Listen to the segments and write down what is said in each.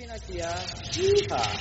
Spinacia. Yeehaw.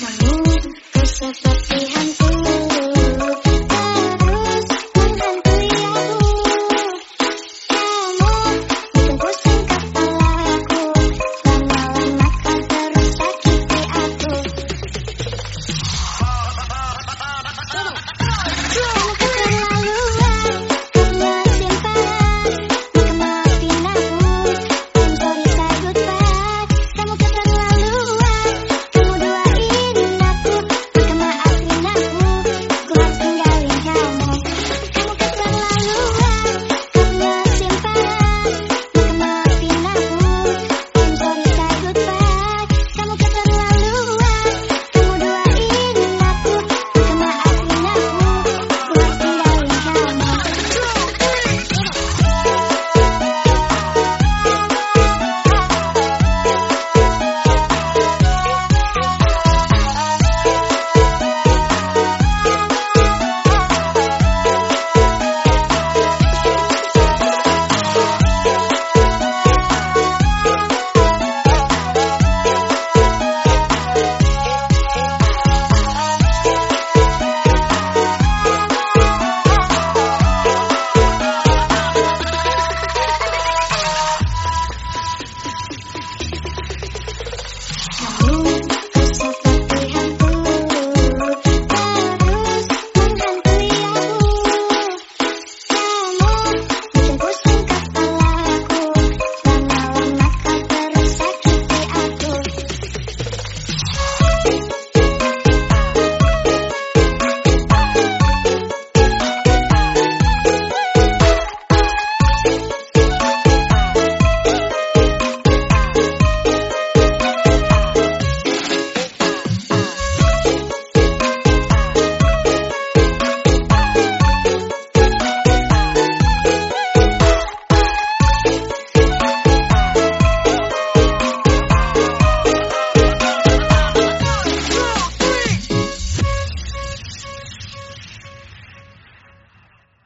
Namun, ku the hantu